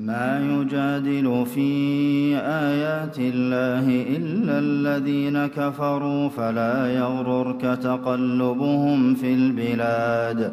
ما يجادل في آيات الله إلا الذين كفروا فلا يغررك تقلبهم في البلاد.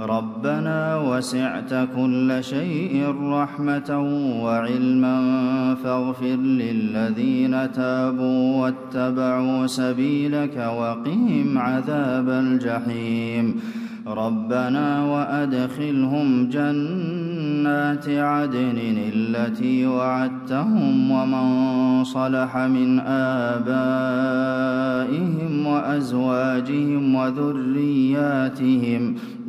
ربنا وسعت كل شيء رحمة وعلما فاغفر للذين تابوا واتبعوا سبيلك وقهم عذاب الجحيم. ربنا وأدخلهم جنات عدن التي وعدتهم ومن صلح من آبائهم وأزواجهم وذرياتهم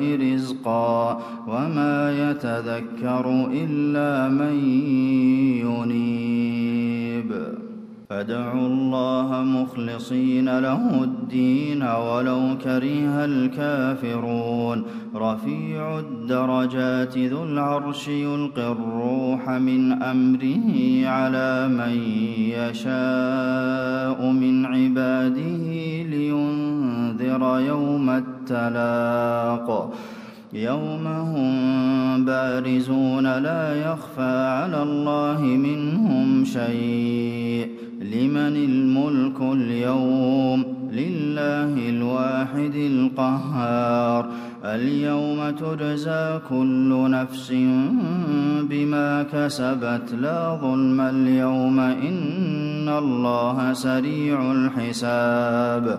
رزقا وما يتذكر إلا من ينيب. فادعوا الله مخلصين له الدين ولو كره الكافرون. رفيع الدرجات ذو العرش يلقي الروح من أمره على من يشاء من عباده لينذر يوم التلاق. يوم هم بارزون لا يخفى على الله منهم شيء. لمن الملك اليوم؟ لله الواحد القهار. اليوم تجزى كل نفس بما كسبت لا ظلم اليوم إن الله سريع الحساب.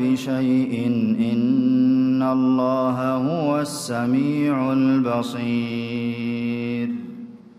بشيء إن الله هو السميع البصير.